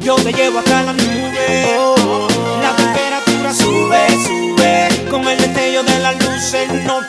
Yo te llevo hasta la nube. La temperatura sube, sube. Con el destello de las luces no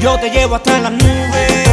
Yo te llevo hasta las nubes.